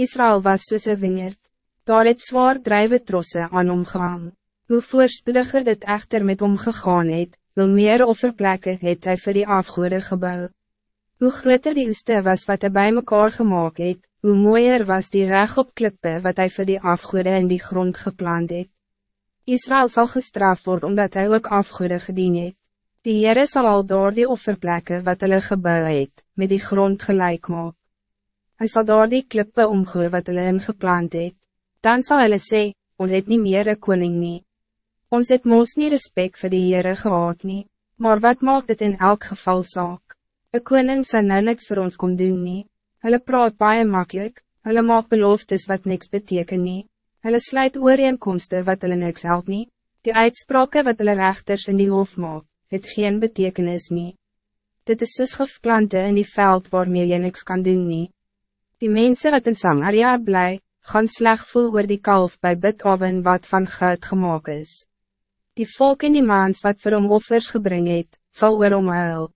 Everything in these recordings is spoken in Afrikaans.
Israël was soos een wingerd, daar het zwaar drijven trosse aan omgaan. Hoe voorspoediger dit echter met omgegaan het, hoe meer offerplekke het hy vir die afgoede gebouw. Hoe groter die oeste was wat hij bij mekaar gemaakt het, hoe mooier was die reg op klippe wat hij voor die afgoede in die grond gepland het. Israël zal gestraft worden omdat hij ook afgoede gedien het. Die Heere sal al door die offerplekke wat hulle gebouw het, met die grond gelijk maak. Hy sal door die klippe omgoor wat hulle ingeplant het. Dan zal hulle sê, ons het nie meer een koning nie. Ons het moos nie respect voor die Heere gehad nie, maar wat maakt het in elk geval saak? Een koning sal nou niks voor ons kon doen nie. Hulle praat baie makkelijk, hulle maak beloftes wat niks beteken nie. Hulle sluit ooreenkomste wat hulle niks help nie. Die uitspraken wat hulle rechters in die hof maak, het geen betekenis nie. Dit is soos gifplante in die veld waarmee jy niks kan doen nie. Die mensen wat in Samaria bly, gaan sleg voel oor die kalf bij Bidhaven wat van goud gemaakt is. Die volk in die maans wat vir hom offers gebring het, sal oor hom huil.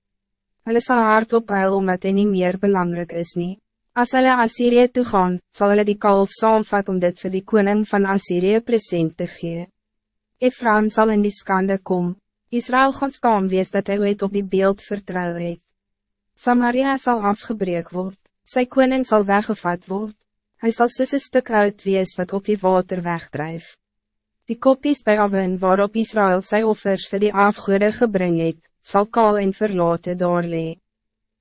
Hulle sal hardop huil omdat hy nie meer belangrijk is nie. As hulle Assyrië toe gaan, sal hulle die kalf saamvat om dit voor die koning van Assyrië present te gee. Ephraim zal in die skande kom. Israël gaan skaam wees dat hy ooit op die beeld vertrouw het. Samaria zal afgebreek word, sy koning zal weggevat word. Hij zal soos een stuk uit wees wat op die water wegdrijf. Die kopies bij Aven waarop Israël sy offers voor die afgoede gebring het, zal kaal en verlaten doorlee.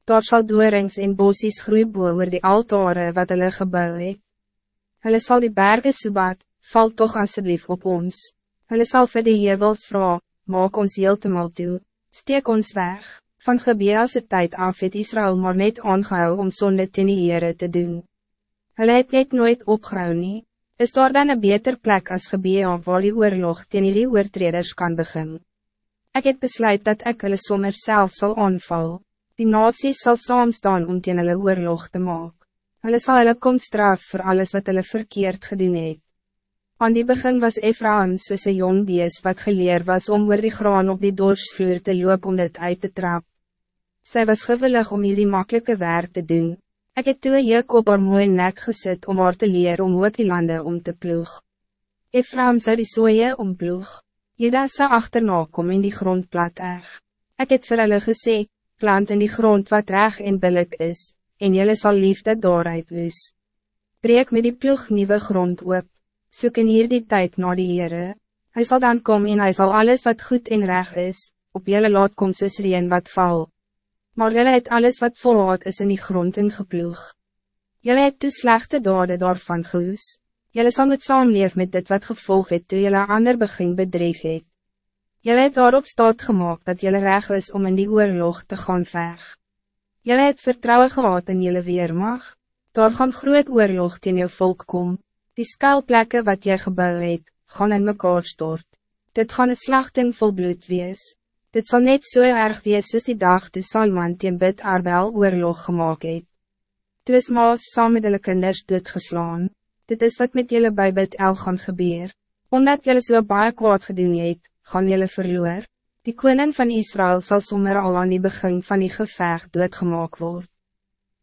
Daar sal doorings en bossies groei oor die altare wat hulle gebouw het. Hulle sal die berge soebat, val toch alsjeblieft op ons. Hulle sal vir die hevels vra, maak ons heeltemal toe, steek ons weg. Van Gebeelse tijd af het Israël maar net aangehou om sonde ten die Heere te doen. Hulle het net nooit opgehou nie. Is daar dan een beter plek als Gebea waar die oorlog ten die oortreders kan beginnen? Ik heb besluit dat ik hulle sommer zelf zal aanval. Die nasies zal saamstaan om teen hulle oorlog te maak. Hulle sal hulle kom straf voor alles wat hulle verkeerd gedoen het. Aan die begin was Ephraim soos een jong bees wat geleer was om oor die graan op die dorsvloer te loop om dit uit te trap. Zij was gewillig om jullie makkelijke werk te doen. Ik heb toe op haar mooie nek gezet om haar te leren om ook die landen om te ploeg. Ephraim zou die soeie omploeg. Jeda sa achterna kom in die grond plat erg. Ek het vir hulle gesê, plant in die grond wat reg en billik is, en jylle sal liefde daaruit wees. Breek met die ploeg nieuwe grond op, soek in hier die tijd na die Heere. Hy sal dan kom en hy sal alles wat goed en reg is, op jylle laat kom soos reen wat val. Maar jylle het alles wat volhoud is in die grond ingeploeg. Jylle het toe slechte dade daarvan gehoes. Jelle zal met saamleef met dit wat gevolg het toe jelle ander begin bedreig het. Jelle het daarop staat gemaakt dat jelle reg is om in die oorlog te gaan veg. Jelle het vertrouwen gehad in jelle weermag. Daar gaan groot oorlog teen jou volk kom. Die skuilplekke wat jy gebouw het, gaan in mekaar stort. Dit gaan een slachting vol bloed wees. Dit zal net zo so erg wees soos die dag toe Salman teen bid Arbel oorlog gemaakt het. Toe is Maas saam met hulle kinders doodgeslaan dit is wat met jullie bij bid el gaan gebeur. Omdat jullie so baie kwaad gedoen het, gaan jullie verloor. Die koning van Israël zal sommer al aan die begin van die geveg doodgemaak word.